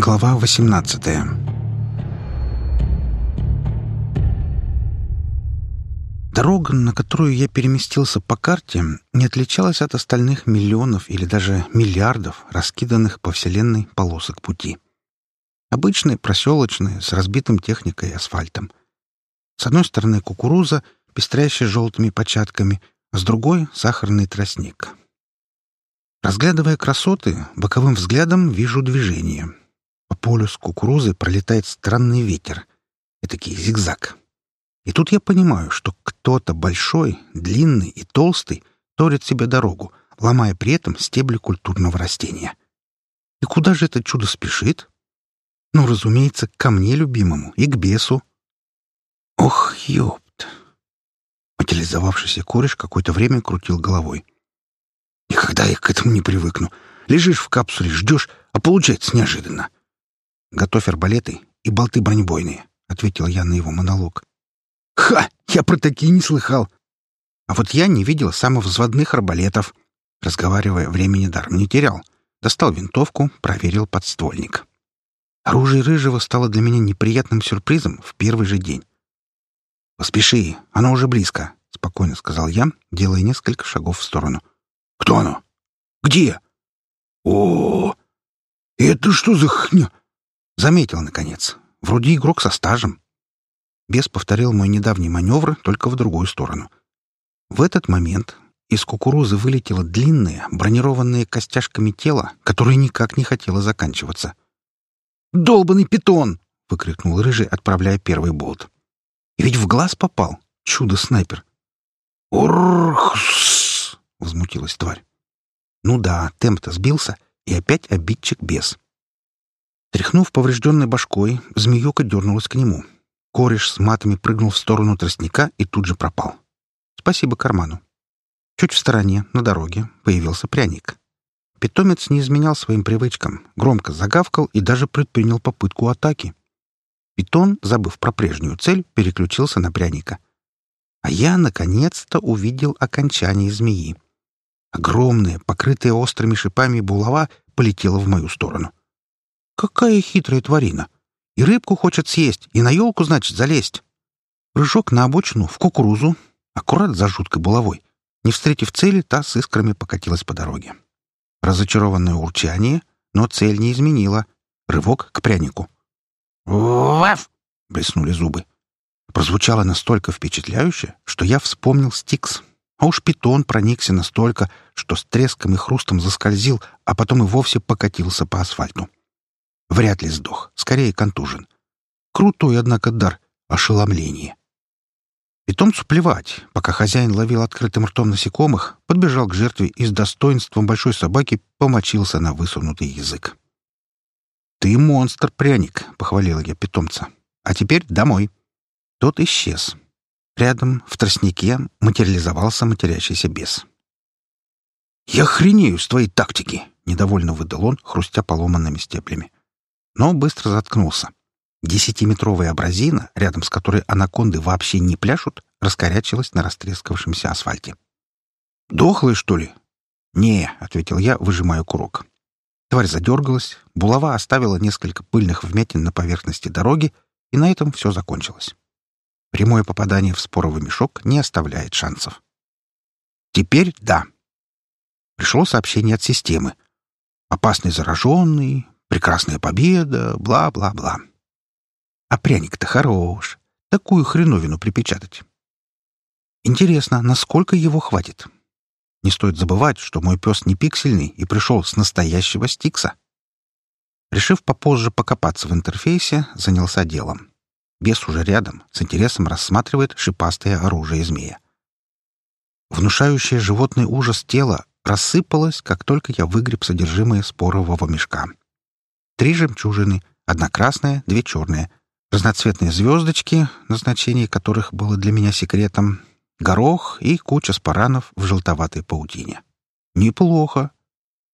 Глава 18 Дорога, на которую я переместился по карте, не отличалась от остальных миллионов или даже миллиардов раскиданных по Вселенной полосок пути. Обычные проселочные, с разбитым техникой и асфальтом. С одной стороны кукуруза, пестрящая желтыми початками, а с другой — сахарный тростник. Разглядывая красоты, боковым взглядом вижу движение. По полю с кукурузой пролетает странный ветер. Этакий зигзаг. И тут я понимаю, что кто-то большой, длинный и толстый торит себе дорогу, ломая при этом стебли культурного растения. И куда же это чудо спешит? Ну, разумеется, ко мне любимому и к бесу. Ох, ёпт! Материализовавшийся кореш какое-то время крутил головой. Никогда я к этому не привыкну. Лежишь в капсуле, ждешь, а получается неожиданно. Готовь арбалеты и болты бронебойные, — ответил я на его монолог. Ха! Я про такие не слыхал. А вот я не видел самовзводных арбалетов. Разговаривая, времени даром не терял. Достал винтовку, проверил подствольник. Оружие Рыжего стало для меня неприятным сюрпризом в первый же день. «Поспеши, оно уже близко», — спокойно сказал я, делая несколько шагов в сторону. «Кто оно? Где?» «О, это что за хня?» Заметил, наконец. Вроде игрок со стажем. Бес повторил мой недавний маневр, только в другую сторону. В этот момент из кукурузы вылетело длинное, бронированное костяшками тело, которое никак не хотело заканчиваться. «Долбанный питон!» — выкрикнул Рыжий, отправляя первый болт. И ведь в глаз попал. Чудо-снайпер. «Уррррх!» — возмутилась тварь. Ну да, темп-то и опять обидчик бес. Тряхнув поврежденной башкой, змеюка дернулась к нему — Кореш с матами прыгнул в сторону тростника и тут же пропал. Спасибо карману. Чуть в стороне, на дороге, появился пряник. Питомец не изменял своим привычкам, громко загавкал и даже предпринял попытку атаки. Питон, забыв про прежнюю цель, переключился на пряника. А я, наконец-то, увидел окончание змеи. Огромная, покрытая острыми шипами булава полетела в мою сторону. Какая хитрая тварина! И рыбку хочет съесть, и на елку, значит, залезть. Прыжок на обочину, в кукурузу, аккурат за жуткой булавой. Не встретив цели, та с искрами покатилась по дороге. Разочарованное урчание, но цель не изменила. Рывок к прянику. «Ваф!» — блеснули зубы. Прозвучало настолько впечатляюще, что я вспомнил Стикс. А уж питон проникся настолько, что с треском и хрустом заскользил, а потом и вовсе покатился по асфальту. Вряд ли сдох, скорее контужен. Крутой, однако, дар — ошеломление. Питомцу плевать, пока хозяин ловил открытым ртом насекомых, подбежал к жертве и с достоинством большой собаки помочился на высунутый язык. «Ты монстр, пряник!» — похвалила я питомца. «А теперь домой». Тот исчез. Рядом, в тростнике, материализовался матерящийся бес. «Я хренею с твоей тактики!» — недовольно выдал он, хрустя поломанными степлями но быстро заткнулся. Десятиметровая абразина, рядом с которой анаконды вообще не пляшут, раскорячилась на растрескавшемся асфальте. «Дохлый, что ли?» «Не», — ответил я, выжимая курок. Тварь задергалась, булава оставила несколько пыльных вмятин на поверхности дороги, и на этом все закончилось. Прямое попадание в споровый мешок не оставляет шансов. Теперь да. Пришло сообщение от системы. Опасный зараженный, Прекрасная победа, бла-бла-бла. А пряник-то хорош. Такую хреновину припечатать. Интересно, насколько его хватит? Не стоит забывать, что мой пес не пиксельный и пришел с настоящего стикса. Решив попозже покопаться в интерфейсе, занялся делом. Бес уже рядом, с интересом рассматривает шипастое оружие змея. Внушающее животный ужас тело рассыпалось, как только я выгреб содержимое спорового мешка. Три жемчужины, одна красная, две черные, разноцветные звездочки, назначение которых было для меня секретом, горох и куча спаранов в желтоватой паутине. Неплохо.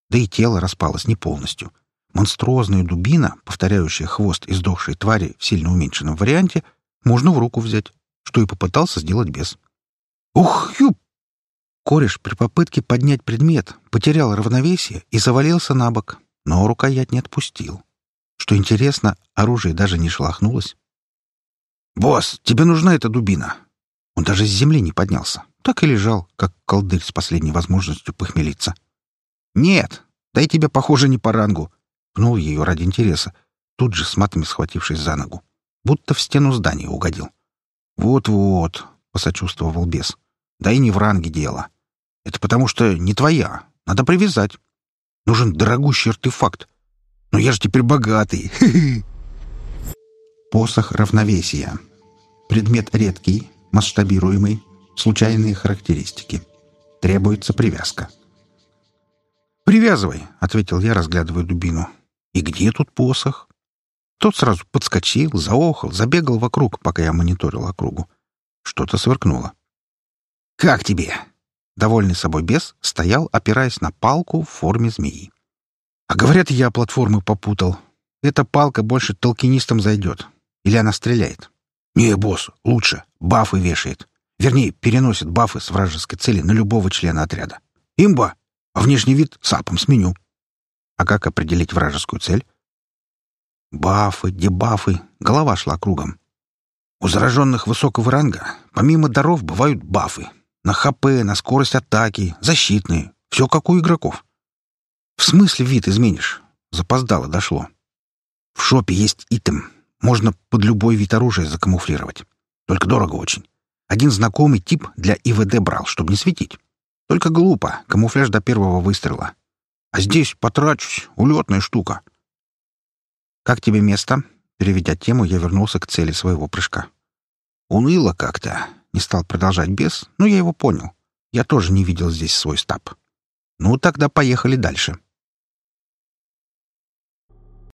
Да и тело распалось не полностью. Монструозная дубина, повторяющая хвост издохшей твари в сильно уменьшенном варианте, можно в руку взять, что и попытался сделать без. «Ух, юб!» Кореш при попытке поднять предмет потерял равновесие и завалился на бок, но рукоять не отпустил. Что интересно, оружие даже не шелохнулось. «Босс, тебе нужна эта дубина?» Он даже с земли не поднялся. Так и лежал, как колдырь с последней возможностью похмелиться. «Нет, да и тебе, похоже, не по рангу!» Пнул ее ради интереса, тут же с матами схватившись за ногу. Будто в стену здания угодил. «Вот-вот», — посочувствовал бес. «Да и не в ранге дело. Это потому что не твоя. Надо привязать. Нужен дорогущий артефакт. Но я же теперь богатый. Посох равновесия. Предмет редкий, масштабируемый, случайные характеристики. Требуется привязка. «Привязывай», — ответил я, разглядывая дубину. «И где тут посох?» Тот сразу подскочил, заохал, забегал вокруг, пока я мониторил округу. Что-то сверкнуло. «Как тебе?» Довольный собой бес стоял, опираясь на палку в форме змеи. «А говорят, я платформы попутал. Эта палка больше толкинистам зайдет. Или она стреляет?» «Не, босс, лучше. Бафы вешает. Вернее, переносит бафы с вражеской цели на любого члена отряда. Имба! А внешний вид сапом сменю». «А как определить вражескую цель?» Бафы, дебафы, голова шла кругом. У зараженных высокого ранга, помимо даров, бывают бафы. На ХП, на скорость атаки, защитные. Все как у игроков. В смысле вид изменишь? Запоздало дошло. В шопе есть итем. Можно под любой вид оружия закамуфлировать. Только дорого очень. Один знакомый тип для ИВД брал, чтобы не светить. Только глупо. Камуфляж до первого выстрела. А здесь потрачусь. Улетная штука. «Как тебе место?» Переведя тему, я вернулся к цели своего прыжка. «Уныло как-то», — не стал продолжать бес, но я его понял. Я тоже не видел здесь свой стаб. «Ну, тогда поехали дальше».